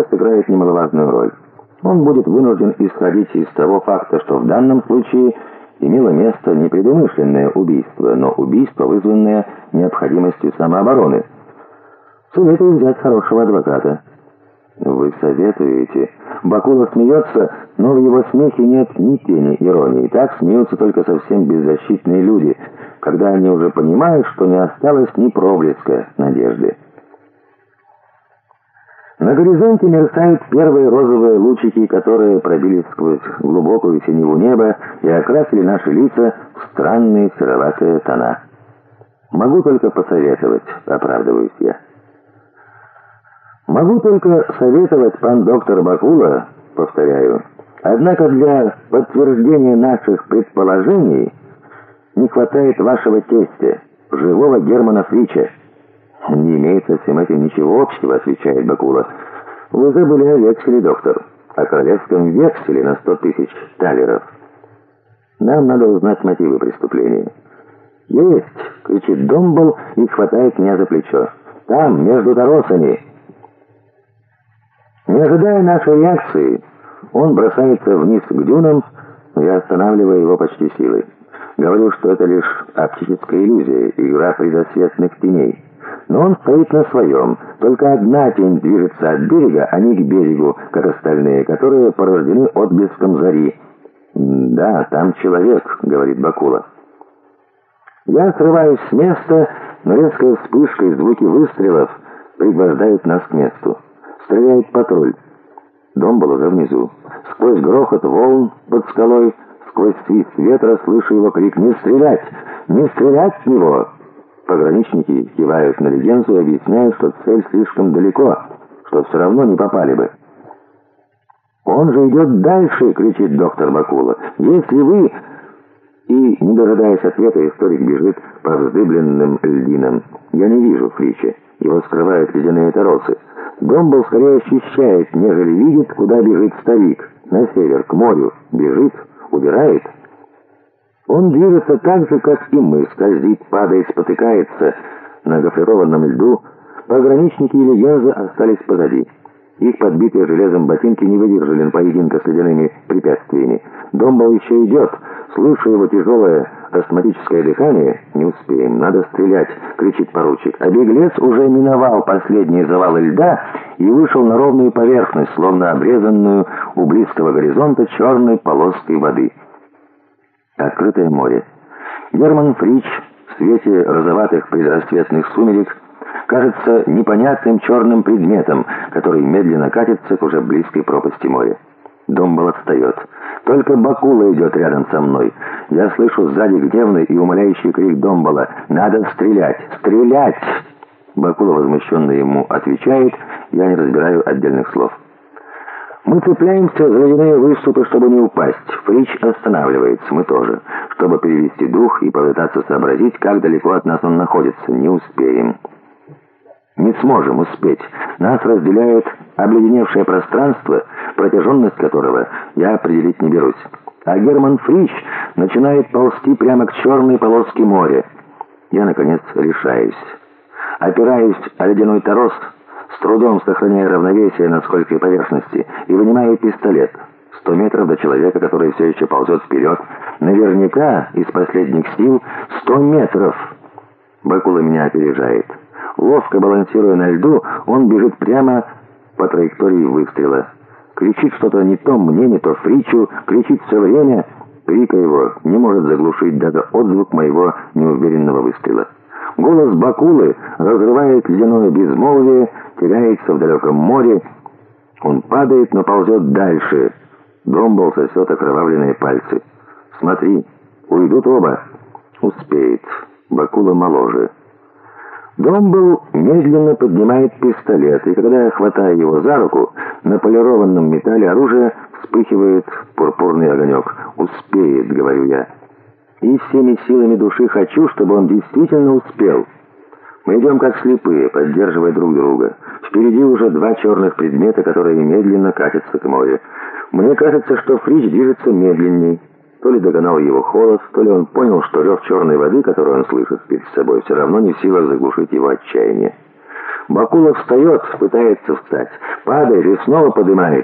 это сыграет немаловажную роль. Он будет вынужден исходить из того факта, что в данном случае имело место не предумышленное убийство, но убийство, вызванное необходимостью самообороны. Советую взять хорошего адвоката. Вы советуете? Бакула смеется, но в его смехе нет ни тени иронии. Так смеются только совсем беззащитные люди, когда они уже понимают, что не осталось ни проблеска надежды. На горизонте мерцают первые розовые лучики, которые пробились сквозь глубокую синеву неба и окрасили наши лица в странные сероватые тона. Могу только посоветовать, оправдываюсь я. Могу только советовать, пан доктор Бакула, повторяю. Однако для подтверждения наших предположений не хватает вашего тестя, живого Германа Фрича. «Не имеет со всем этим ничего общего», — отвечает Бакула. «Вы забыли о векселе, доктор, о королевском векселе на сто тысяч талеров. Нам надо узнать мотивы преступления». «Есть!» — кричит Домбл и хватает меня за плечо. «Там, между торосами!» Не ожидая нашей реакции, он бросается вниз к дюнам, но я останавливаю его почти силой. Говорю, что это лишь оптическая иллюзия, игра предосветных теней. Но он стоит на своем. Только одна тень движется от берега, а не к берегу, как остальные, которые порождены отблеском зари. «Да, там человек», — говорит Бакула. Я срываюсь с места, но резкая вспышка и звуки выстрелов пригвождают нас к месту. Стреляет патруль. Дом был уже внизу. Сквозь грохот волн под скалой, сквозь свист ветра слышу его крик «Не стрелять! Не стрелять с него!» Пограничники кивают на легенду и объясняют, что цель слишком далеко, что все равно не попали бы. «Он же идет дальше!» — кричит доктор Бакула. «Если вы...» И, не дожидаясь ответа, историк бежит по вздыбленным льдинам. «Я не вижу Фрича. Его скрывают ледяные торосы. Домбл скорее ощущает, нежели видит, куда бежит старик. На север, к морю. Бежит, убирает». Он движется так же, как и мы, скользит, падает, спотыкается на гофрированном льду. Пограничники и легензы остались позади. Их подбитые железом ботинки не выдержали поединка с ледяными препятствиями. Домбал еще идет. Слышу его тяжелое астматическое дыхание. «Не успеем, надо стрелять!» — кричит поручик. А беглец уже миновал последние завалы льда и вышел на ровную поверхность, словно обрезанную у близкого горизонта черной полоской воды. Открытое море. Герман Фрич в свете розоватых предрассветных сумерек кажется непонятным черным предметом, который медленно катится к уже близкой пропасти моря. Домбал отстает. Только Бакула идет рядом со мной. Я слышу сзади гневный и умоляющий крик Домбала. «Надо стрелять! Стрелять!» Бакула возмущенно ему отвечает, я не разбираю отдельных слов. Мы цепляемся за ледяные выступы, чтобы не упасть. Фрич останавливается, мы тоже, чтобы перевести дух и попытаться сообразить, как далеко от нас он находится. Не успеем. Не сможем успеть. Нас разделяет обледеневшее пространство, протяженность которого я определить не берусь. А Герман Фрич начинает ползти прямо к черной полоске моря. Я, наконец, решаюсь. Опираюсь о ледяной торос, с трудом сохраняя равновесие на скользкой поверхности, и вынимаю пистолет. Сто метров до человека, который все еще ползет вперед. Наверняка из последних сил сто метров. Бакула меня опережает. Ловко балансируя на льду, он бежит прямо по траектории выстрела. Кричит что-то не то мне, не то Фричу, кричит все время. Крика его не может заглушить даже отзвук моего неуверенного выстрела. Голос Бакулы разрывает ледяное безмолвие, теряется в далеком море. Он падает, но ползет дальше. Домбл сосет окровавленные пальцы. «Смотри, уйдут оба». «Успеет. Бакула моложе». Домбл медленно поднимает пистолет, и когда я хватаю его за руку, на полированном металле оружия вспыхивает пурпурный огонек. «Успеет», — говорю я и всеми силами души хочу, чтобы он действительно успел. Мы идем как слепые, поддерживая друг друга. Впереди уже два черных предмета, которые медленно катятся к морю. Мне кажется, что Фрич движется медленней. То ли догнал его холод, то ли он понял, что рев черной воды, которую он слышит перед собой, все равно не в силах заглушить его отчаяние. Бакулов встает, пытается встать, падает и снова поднимается.